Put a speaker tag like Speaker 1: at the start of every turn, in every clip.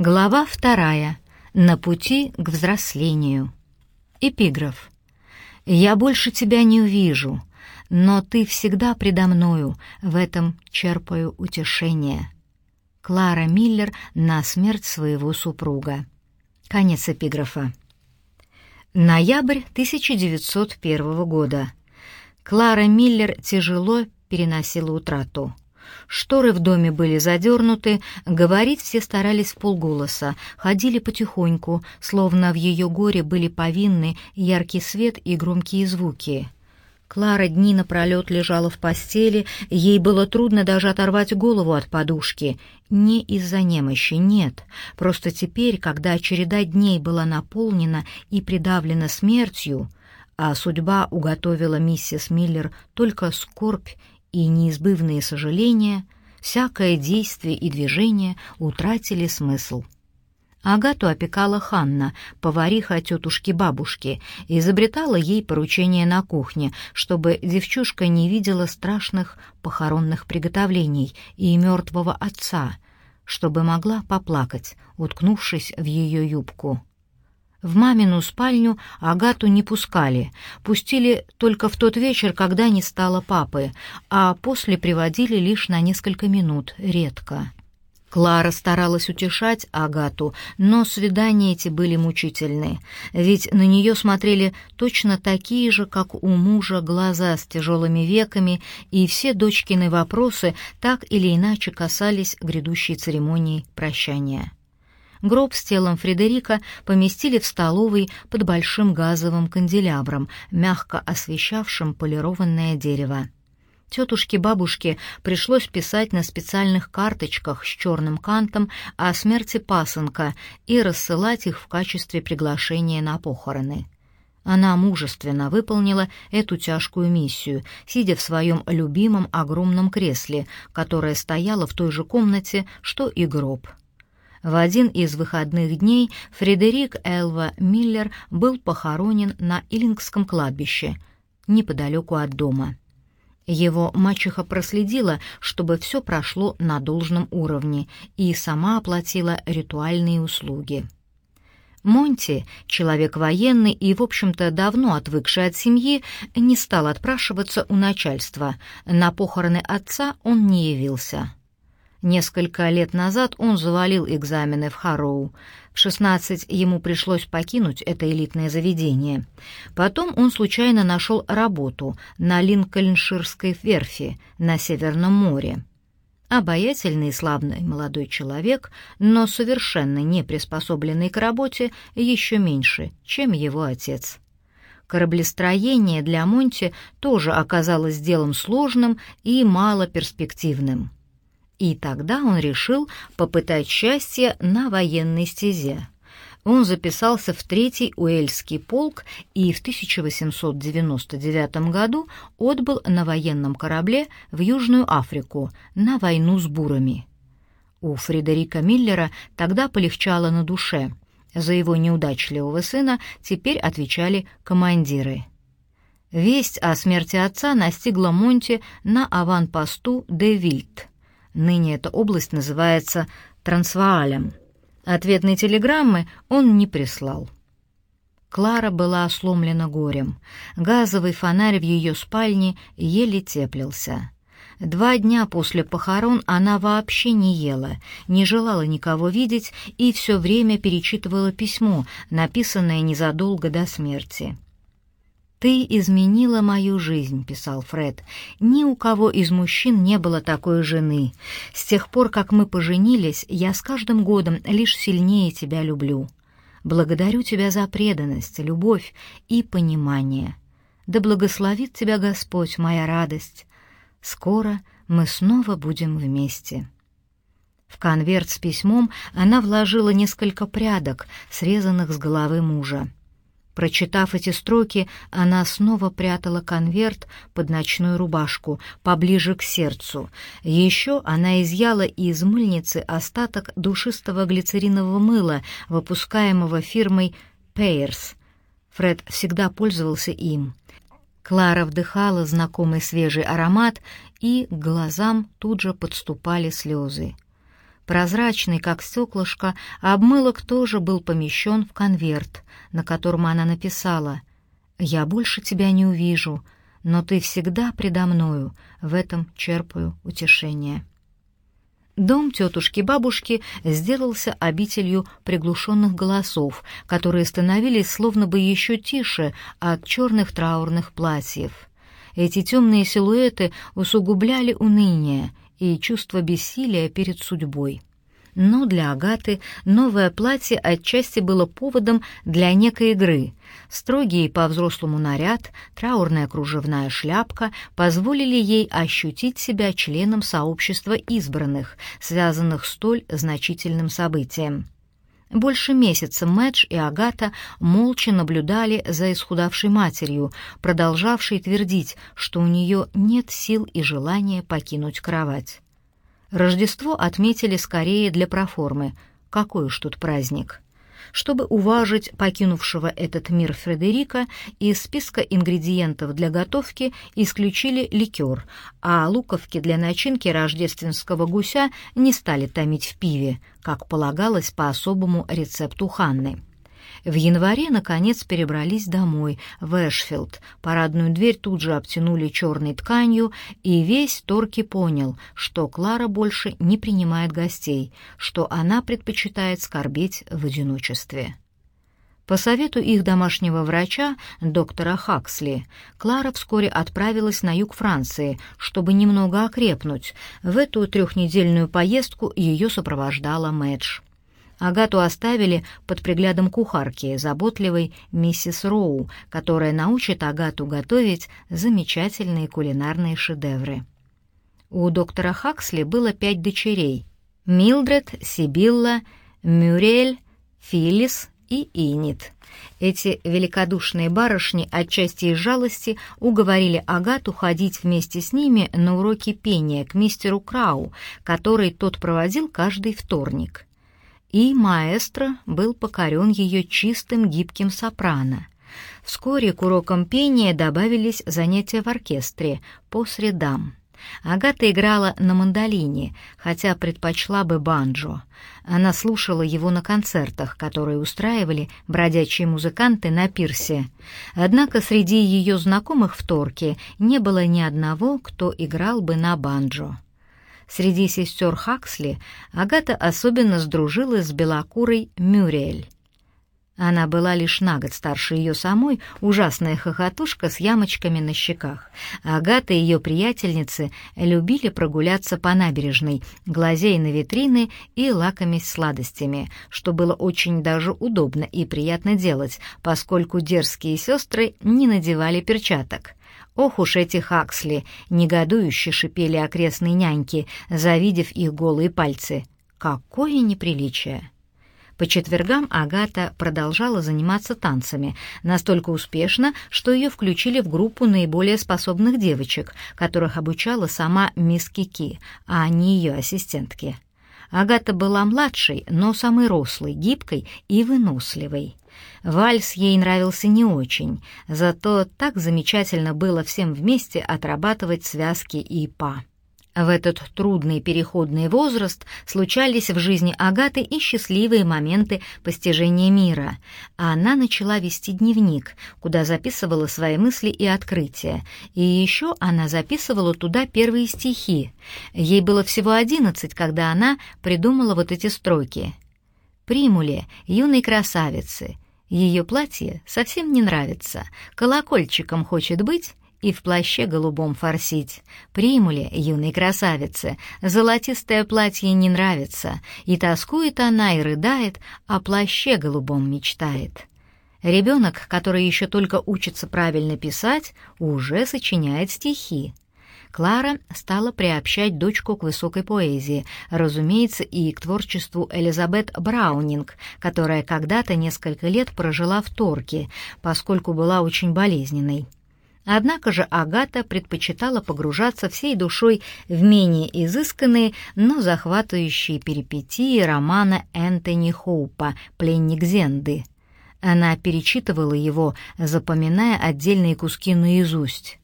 Speaker 1: Глава вторая. На пути к взрослению. Эпиграф. «Я больше тебя не увижу, но ты всегда предо мною, в этом черпаю утешение». Клара Миллер на смерть своего супруга. Конец эпиграфа. Ноябрь 1901 года. Клара Миллер тяжело переносила утрату. Шторы в доме были задернуты, говорить все старались в полголоса, ходили потихоньку, словно в ее горе были повинны яркий свет и громкие звуки. Клара дни напролет лежала в постели, ей было трудно даже оторвать голову от подушки. Не из-за немощи, нет. Просто теперь, когда череда дней была наполнена и придавлена смертью, а судьба уготовила миссис Миллер только скорбь и неизбывные сожаления, всякое действие и движение утратили смысл. Агату опекала Ханна, повариха тетушки-бабушки, и изобретала ей поручение на кухне, чтобы девчушка не видела страшных похоронных приготовлений и мертвого отца, чтобы могла поплакать, уткнувшись в ее юбку. В мамину спальню Агату не пускали, пустили только в тот вечер, когда не стало папы, а после приводили лишь на несколько минут, редко. Клара старалась утешать Агату, но свидания эти были мучительны, ведь на нее смотрели точно такие же, как у мужа, глаза с тяжелыми веками, и все дочкины вопросы так или иначе касались грядущей церемонии прощания. Гроб с телом Фредерика поместили в столовой под большим газовым канделябром, мягко освещавшим полированное дерево. Тетушке-бабушке пришлось писать на специальных карточках с черным кантом о смерти пасынка и рассылать их в качестве приглашения на похороны. Она мужественно выполнила эту тяжкую миссию, сидя в своем любимом огромном кресле, которое стояло в той же комнате, что и гроб. В один из выходных дней Фредерик Элва Миллер был похоронен на Иллингском кладбище, неподалеку от дома. Его мачеха проследила, чтобы все прошло на должном уровне, и сама оплатила ритуальные услуги. Монти, человек военный и, в общем-то, давно отвыкший от семьи, не стал отпрашиваться у начальства. На похороны отца он не явился. Несколько лет назад он завалил экзамены в Харроу. В 16 ему пришлось покинуть это элитное заведение. Потом он случайно нашел работу на Линкольнширской верфи на Северном море. Обаятельный и славный молодой человек, но совершенно не приспособленный к работе еще меньше, чем его отец. Кораблестроение для Монти тоже оказалось делом сложным и малоперспективным. И тогда он решил попытать счастье на военной стезе. Он записался в Третий Уэльский полк и в 1899 году отбыл на военном корабле в Южную Африку на войну с бурами. У Фредерика Миллера тогда полегчало на душе. За его неудачливого сына теперь отвечали командиры. Весть о смерти отца настигла Монти на аванпосту де Вильт. Ныне эта область называется Трансваалем. Ответной телеграммы он не прислал. Клара была сломлена горем. Газовый фонарь в ее спальне еле теплился. Два дня после похорон она вообще не ела, не желала никого видеть и все время перечитывала письмо, написанное незадолго до смерти. «Ты изменила мою жизнь», — писал Фред. «Ни у кого из мужчин не было такой жены. С тех пор, как мы поженились, я с каждым годом лишь сильнее тебя люблю. Благодарю тебя за преданность, любовь и понимание. Да благословит тебя Господь, моя радость. Скоро мы снова будем вместе». В конверт с письмом она вложила несколько прядок, срезанных с головы мужа. Прочитав эти строки, она снова прятала конверт под ночную рубашку, поближе к сердцу. Еще она изъяла из мыльницы остаток душистого глицеринового мыла, выпускаемого фирмой «Пейерс». Фред всегда пользовался им. Клара вдыхала знакомый свежий аромат, и к глазам тут же подступали слезы. Прозрачный, как стеклышко, обмылок тоже был помещен в конверт, на котором она написала «Я больше тебя не увижу, но ты всегда предо мною, в этом черпаю утешение». Дом тетушки-бабушки сделался обителью приглушенных голосов, которые становились словно бы еще тише от черных траурных платьев. Эти темные силуэты усугубляли уныние и чувство бессилия перед судьбой. Но для Агаты новое платье отчасти было поводом для некой игры. Строгий по-взрослому наряд, траурная кружевная шляпка позволили ей ощутить себя членом сообщества избранных, связанных столь значительным событием. Больше месяца Мэдж и Агата молча наблюдали за исхудавшей матерью, продолжавшей твердить, что у нее нет сил и желания покинуть кровать. Рождество отметили скорее для проформы. Какой уж тут праздник. Чтобы уважить покинувшего этот мир Фредерика, из списка ингредиентов для готовки исключили ликер, а луковки для начинки рождественского гуся не стали томить в пиве, как полагалось по особому рецепту Ханны. В январе, наконец, перебрались домой, в Эшфилд. Парадную дверь тут же обтянули черной тканью, и весь Торки понял, что Клара больше не принимает гостей, что она предпочитает скорбеть в одиночестве. По совету их домашнего врача, доктора Хаксли, Клара вскоре отправилась на юг Франции, чтобы немного окрепнуть. В эту трехнедельную поездку ее сопровождала Мэдж. Агату оставили под приглядом кухарки, заботливой миссис Роу, которая научит Агату готовить замечательные кулинарные шедевры. У доктора Хаксли было пять дочерей — Милдред, Сибилла, Мюрель, Филлис и Инит. Эти великодушные барышни отчасти из жалости уговорили Агату ходить вместе с ними на уроки пения к мистеру Крау, который тот проводил каждый вторник и маэстро был покорен ее чистым гибким сопрано. Вскоре к урокам пения добавились занятия в оркестре по средам. Агата играла на мандолине, хотя предпочла бы банджо. Она слушала его на концертах, которые устраивали бродячие музыканты на пирсе. Однако среди ее знакомых в Торке не было ни одного, кто играл бы на банджо. Среди сестер Хаксли Агата особенно сдружилась с белокурой Мюриэль. Она была лишь на год старше ее самой, ужасная хохотушка с ямочками на щеках. Агата и ее приятельницы любили прогуляться по набережной, глазея на витрины и лакомясь сладостями, что было очень даже удобно и приятно делать, поскольку дерзкие сестры не надевали перчаток. Ох уж эти Хаксли, негодующе шипели окрестные няньки, завидев их голые пальцы. Какое неприличие! По четвергам Агата продолжала заниматься танцами, настолько успешно, что ее включили в группу наиболее способных девочек, которых обучала сама мисс Кики, а не ее ассистентки. Агата была младшей, но самой рослой, гибкой и выносливой. Вальс ей нравился не очень, зато так замечательно было всем вместе отрабатывать связки и па. В этот трудный переходный возраст случались в жизни Агаты и счастливые моменты постижения мира. А она начала вести дневник, куда записывала свои мысли и открытия. И еще она записывала туда первые стихи. Ей было всего одиннадцать, когда она придумала вот эти строки. «Примуле, юной красавицы, ее платье совсем не нравится, колокольчиком хочет быть и в плаще голубом форсить. Примуле, юной красавице, золотистое платье не нравится, и тоскует она и рыдает, о плаще голубом мечтает. Ребенок, который еще только учится правильно писать, уже сочиняет стихи. Клара стала приобщать дочку к высокой поэзии, разумеется, и к творчеству Элизабет Браунинг, которая когда-то несколько лет прожила в Торке, поскольку была очень болезненной. Однако же Агата предпочитала погружаться всей душой в менее изысканные, но захватывающие перипетии романа Энтони Хоупа «Пленник Зенды». Она перечитывала его, запоминая отдельные куски наизусть.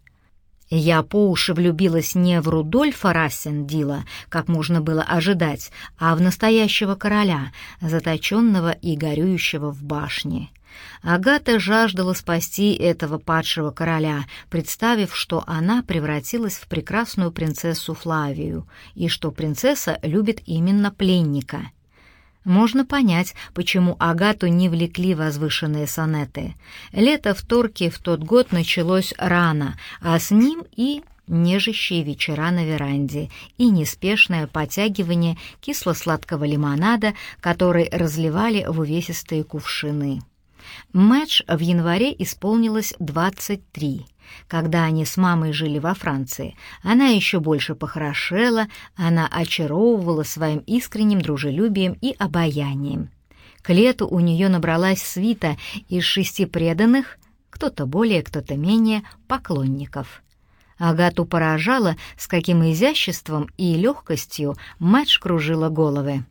Speaker 1: Я по уши влюбилась не в Рудольфа Рассендила, как можно было ожидать, а в настоящего короля, заточенного и горюющего в башне. Агата жаждала спасти этого падшего короля, представив, что она превратилась в прекрасную принцессу Флавию и что принцесса любит именно пленника. Можно понять, почему Агату не влекли возвышенные сонеты. Лето в Торке в тот год началось рано, а с ним и нежащие вечера на веранде и неспешное потягивание кисло-сладкого лимонада, который разливали в увесистые кувшины. Мэтч в январе исполнилось 23. Когда они с мамой жили во Франции, она еще больше похорошела, она очаровывала своим искренним дружелюбием и обаянием. К лету у нее набралась свита из шести преданных, кто-то более, кто-то менее, поклонников. Агату поражало, с каким изяществом и легкостью Мэтч кружила головы.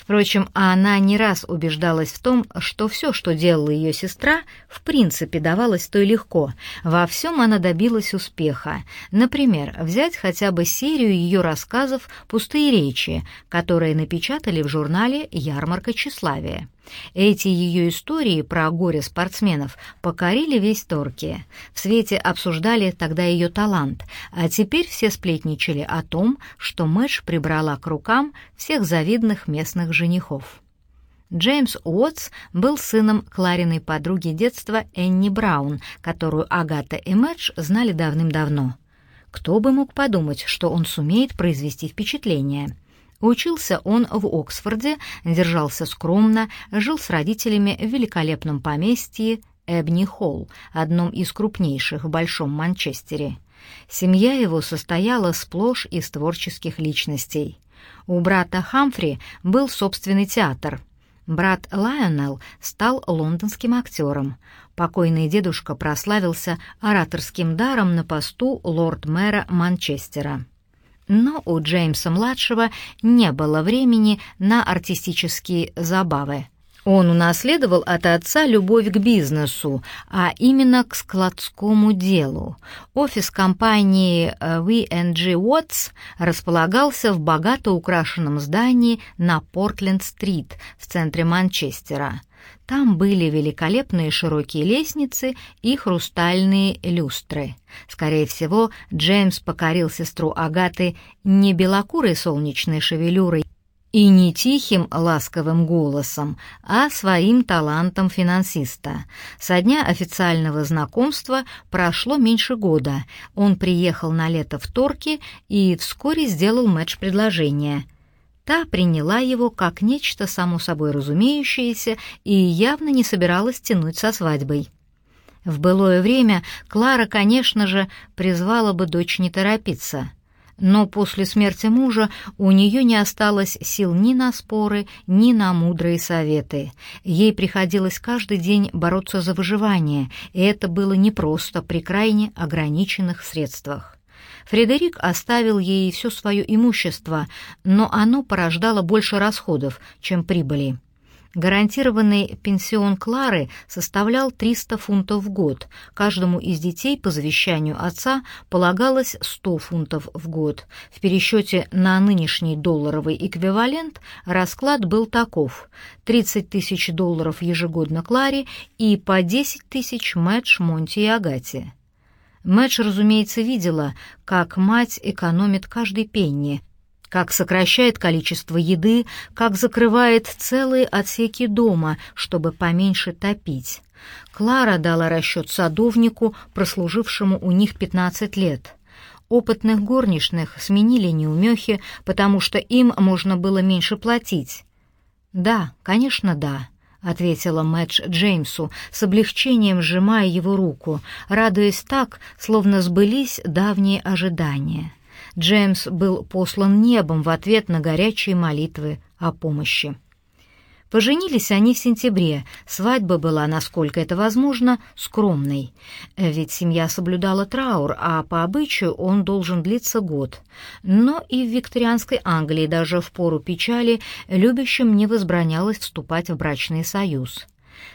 Speaker 1: Впрочем, она не раз убеждалась в том, что все, что делала ее сестра, в принципе давалось той легко. Во всем она добилась успеха. Например, взять хотя бы серию ее рассказов «Пустые речи», которые напечатали в журнале «Ярмарка тщеславия». Эти ее истории про горе спортсменов покорили весь Торки. В свете обсуждали тогда ее талант, а теперь все сплетничали о том, что Мэдж прибрала к рукам всех завидных местных женихов. Джеймс Уотс был сыном Клариной подруги детства Энни Браун, которую Агата и Мэдж знали давным-давно. Кто бы мог подумать, что он сумеет произвести впечатление — Учился он в Оксфорде, держался скромно, жил с родителями в великолепном поместье Эбни Холл, одном из крупнейших в Большом Манчестере. Семья его состояла сплошь из творческих личностей. У брата Хамфри был собственный театр. Брат Лайонел стал лондонским актером. Покойный дедушка прославился ораторским даром на посту лорд-мэра Манчестера. Но у Джеймса-младшего не было времени на артистические забавы. Он унаследовал от отца любовь к бизнесу, а именно к складскому делу. Офис компании V&G Watts располагался в богато украшенном здании на Портленд-стрит в центре Манчестера. Там были великолепные широкие лестницы и хрустальные люстры. Скорее всего, Джеймс покорил сестру Агаты не белокурой солнечной шевелюрой и не тихим ласковым голосом, а своим талантом финансиста. Со дня официального знакомства прошло меньше года. Он приехал на лето в Торки и вскоре сделал Мэтч предложение — Та приняла его как нечто само собой разумеющееся и явно не собиралась тянуть со свадьбой. В былое время Клара, конечно же, призвала бы дочь не торопиться, но после смерти мужа у нее не осталось сил ни на споры, ни на мудрые советы. Ей приходилось каждый день бороться за выживание, и это было непросто при крайне ограниченных средствах. Фредерик оставил ей все свое имущество, но оно порождало больше расходов, чем прибыли. Гарантированный пенсион Клары составлял 300 фунтов в год. Каждому из детей по завещанию отца полагалось 100 фунтов в год. В пересчете на нынешний долларовый эквивалент расклад был таков. 30 тысяч долларов ежегодно Кларе и по 10 тысяч Мэтч, Монти и Агате. Мэтч, разумеется, видела, как мать экономит каждый пенни, как сокращает количество еды, как закрывает целые отсеки дома, чтобы поменьше топить. Клара дала расчет садовнику, прослужившему у них 15 лет. Опытных горничных сменили неумехи, потому что им можно было меньше платить. Да, конечно, да. — ответила Мэтч Джеймсу, с облегчением сжимая его руку, радуясь так, словно сбылись давние ожидания. Джеймс был послан небом в ответ на горячие молитвы о помощи. Поженились они в сентябре. Свадьба была, насколько это возможно, скромной. Ведь семья соблюдала траур, а по обычаю он должен длиться год. Но и в викторианской Англии даже в пору печали любящим не возбранялось вступать в брачный союз.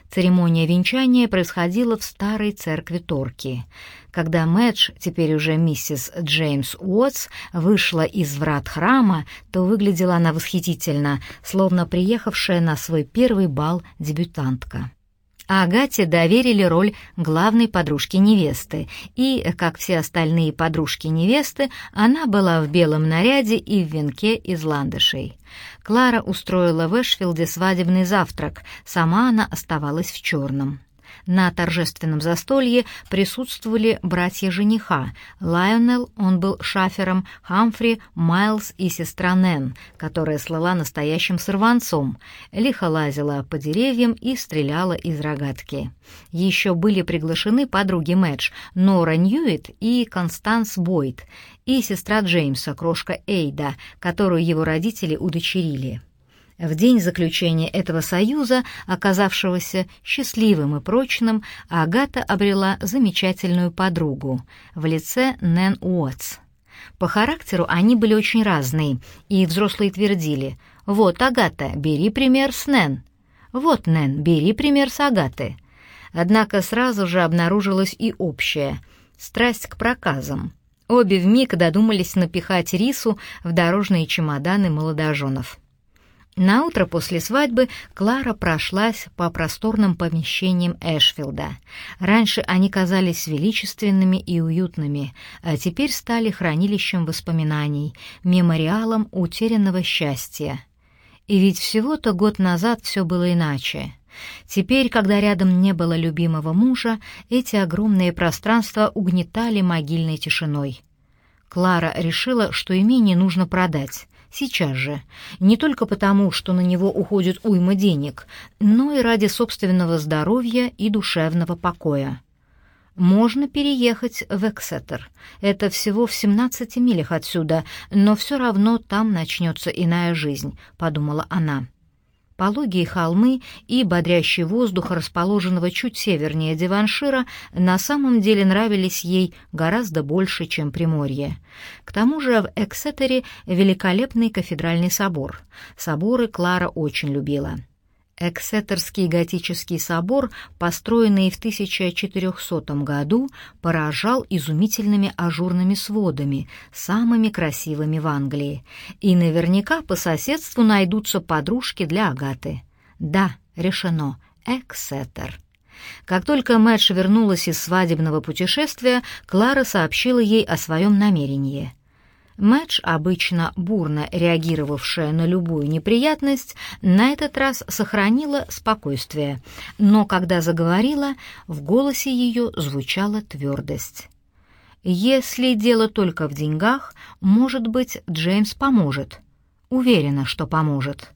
Speaker 1: Церемония венчания происходила в старой церкви Торки. Когда Мэдж, теперь уже миссис Джеймс Уотс, вышла из врат храма, то выглядела она восхитительно, словно приехавшая на свой первый бал дебютантка. Агате доверили роль главной подружки невесты, и, как все остальные подружки невесты, она была в белом наряде и в венке из ландышей. Клара устроила в Эшфилде свадебный завтрак, сама она оставалась в черном. На торжественном застолье присутствовали братья жениха. Лайонел, он был шафером, Хамфри, Майлз и сестра Нэн, которая слала настоящим сорванцом, лихо лазила по деревьям и стреляла из рогатки. Еще были приглашены подруги Мэдж, Нора Ньюит и Констанс Бойд, и сестра Джеймса, крошка Эйда, которую его родители удочерили. В день заключения этого союза, оказавшегося счастливым и прочным, Агата обрела замечательную подругу в лице Нэн Уотс. По характеру они были очень разные, и взрослые твердили «Вот, Агата, бери пример с Нэн». «Вот, Нэн, бери пример с Агаты». Однако сразу же обнаружилась и общая — страсть к проказам. Обе вмиг додумались напихать рису в дорожные чемоданы молодоженов. На утро после свадьбы Клара прошлась по просторным помещениям Эшфилда. Раньше они казались величественными и уютными, а теперь стали хранилищем воспоминаний, мемориалом утерянного счастья. И ведь всего-то год назад все было иначе. Теперь, когда рядом не было любимого мужа, эти огромные пространства угнетали могильной тишиной. Клара решила, что имение нужно продать, Сейчас же. Не только потому, что на него уходит уйма денег, но и ради собственного здоровья и душевного покоя. Можно переехать в Эксетер. Это всего в 17 милях отсюда, но все равно там начнется иная жизнь, подумала она. Пологие холмы и бодрящий воздух, расположенного чуть севернее Диваншира, на самом деле нравились ей гораздо больше, чем Приморье. К тому же в Эксетере великолепный кафедральный собор. Соборы Клара очень любила. Эксетерский готический собор, построенный в 1400 году, поражал изумительными ажурными сводами, самыми красивыми в Англии. И наверняка по соседству найдутся подружки для Агаты. Да, решено, Эксетер. Как только Мэтч вернулась из свадебного путешествия, Клара сообщила ей о своем намерении — Мэтч, обычно бурно реагировавшая на любую неприятность, на этот раз сохранила спокойствие, но когда заговорила, в голосе ее звучала твердость. «Если дело только в деньгах, может быть, Джеймс поможет. Уверена, что поможет».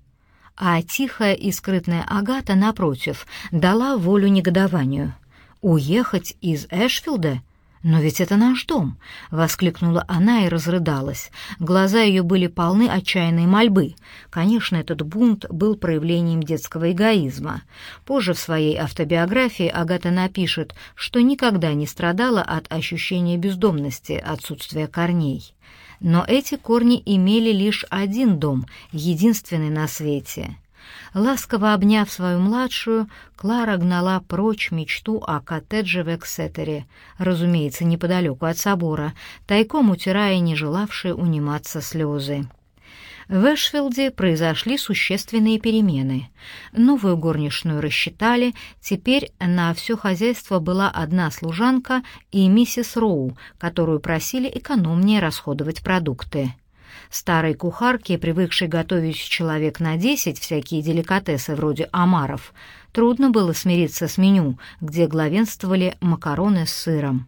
Speaker 1: А тихая и скрытная Агата, напротив, дала волю негодованию. «Уехать из Эшфилда? «Но ведь это наш дом!» — воскликнула она и разрыдалась. Глаза ее были полны отчаянной мольбы. Конечно, этот бунт был проявлением детского эгоизма. Позже в своей автобиографии Агата напишет, что никогда не страдала от ощущения бездомности, отсутствия корней. Но эти корни имели лишь один дом, единственный на свете — Ласково обняв свою младшую, Клара гнала прочь мечту о коттедже в Эксетере, разумеется, неподалеку от собора, тайком утирая не желавшие униматься слезы. В Эшфилде произошли существенные перемены. Новую горничную рассчитали, теперь на все хозяйство была одна служанка и миссис Роу, которую просили экономнее расходовать продукты. Старой кухарке, привыкшей готовить человек на десять всякие деликатесы вроде омаров, трудно было смириться с меню, где главенствовали макароны с сыром.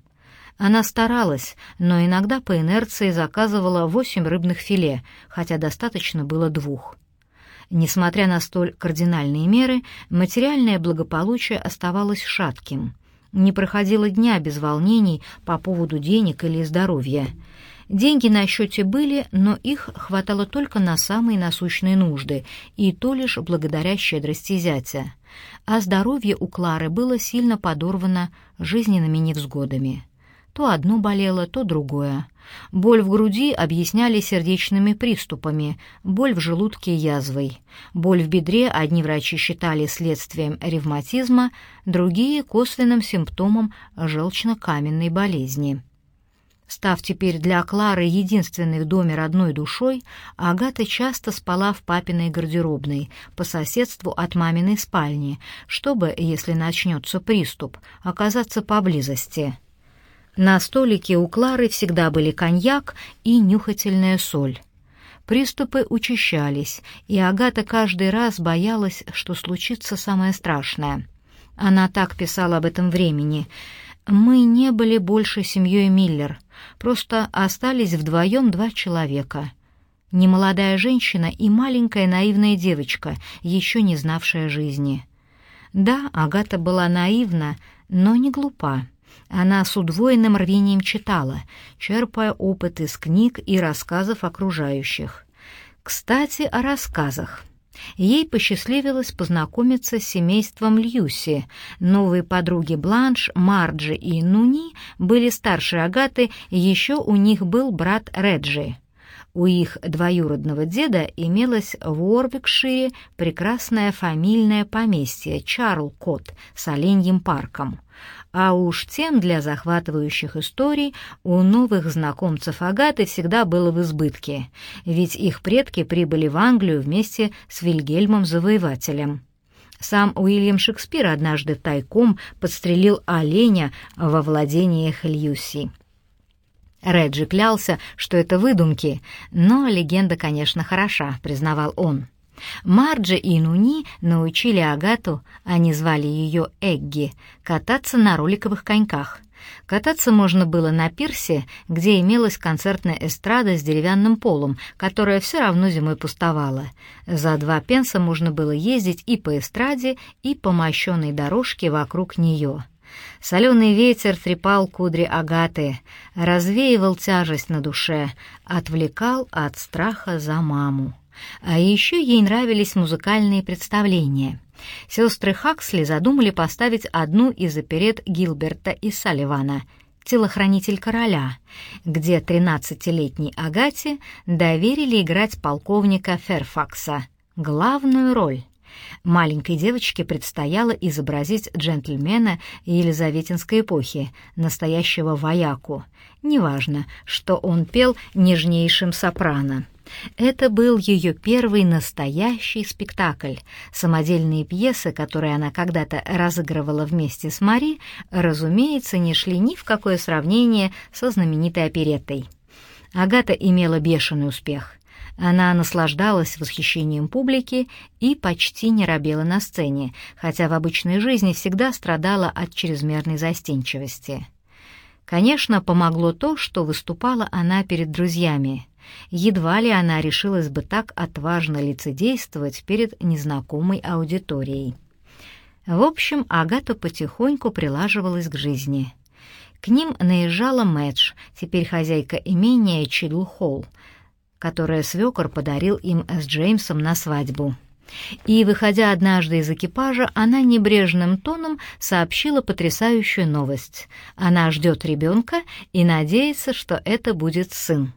Speaker 1: Она старалась, но иногда по инерции заказывала восемь рыбных филе, хотя достаточно было двух. Несмотря на столь кардинальные меры, материальное благополучие оставалось шатким. Не проходило дня без волнений по поводу денег или здоровья — Деньги на счете были, но их хватало только на самые насущные нужды, и то лишь благодаря щедрости зятя. А здоровье у Клары было сильно подорвано жизненными невзгодами. То одно болело, то другое. Боль в груди объясняли сердечными приступами, боль в желудке — язвой. Боль в бедре одни врачи считали следствием ревматизма, другие — косвенным симптомом желчно-каменной болезни. Став теперь для Клары единственной в доме родной душой, Агата часто спала в папиной гардеробной, по соседству от маминой спальни, чтобы, если начнется приступ, оказаться поблизости. На столике у Клары всегда были коньяк и нюхательная соль. Приступы учащались, и Агата каждый раз боялась, что случится самое страшное. Она так писала об этом времени — мы не были больше семьей Миллер, просто остались вдвоем два человека. Немолодая женщина и маленькая наивная девочка, еще не знавшая жизни. Да, Агата была наивна, но не глупа. Она с удвоенным рвением читала, черпая опыт из книг и рассказов окружающих. Кстати, о рассказах. Ей посчастливилось познакомиться с семейством Льюси. Новые подруги Бланш, Марджи и Нуни были старше Агаты, еще у них был брат Реджи. У их двоюродного деда имелось в Уорвикшире прекрасное фамильное поместье Чарлкот с оленьим парком — а уж тем для захватывающих историй у новых знакомцев Агаты всегда было в избытке, ведь их предки прибыли в Англию вместе с Вильгельмом Завоевателем. Сам Уильям Шекспир однажды тайком подстрелил оленя во владениях Льюси. Реджи клялся, что это выдумки, но легенда, конечно, хороша, признавал он. Марджи и Нуни научили Агату, они звали ее Эгги, кататься на роликовых коньках. Кататься можно было на пирсе, где имелась концертная эстрада с деревянным полом, которая все равно зимой пустовала. За два пенса можно было ездить и по эстраде, и по мощенной дорожке вокруг нее. Соленый ветер трепал кудри Агаты, развеивал тяжесть на душе, отвлекал от страха за маму. А еще ей нравились музыкальные представления. Сестры Хаксли задумали поставить одну из оперет Гилберта и Салливана «Телохранитель короля», где 13-летней Агате доверили играть полковника Ферфакса, главную роль. Маленькой девочке предстояло изобразить джентльмена Елизаветинской эпохи, настоящего вояку. Неважно, что он пел нежнейшим сопрано. Это был ее первый настоящий спектакль. Самодельные пьесы, которые она когда-то разыгрывала вместе с Мари, разумеется, не шли ни в какое сравнение со знаменитой опереттой. Агата имела бешеный успех. Она наслаждалась восхищением публики и почти не робела на сцене, хотя в обычной жизни всегда страдала от чрезмерной застенчивости. Конечно, помогло то, что выступала она перед друзьями. Едва ли она решилась бы так отважно лицедействовать перед незнакомой аудиторией. В общем, Агата потихоньку прилаживалась к жизни. К ним наезжала Мэдж, теперь хозяйка имения Чидл-Холл, которое свекор подарил им с Джеймсом на свадьбу. И, выходя однажды из экипажа, она небрежным тоном сообщила потрясающую новость. Она ждет ребенка и надеется, что это будет сын.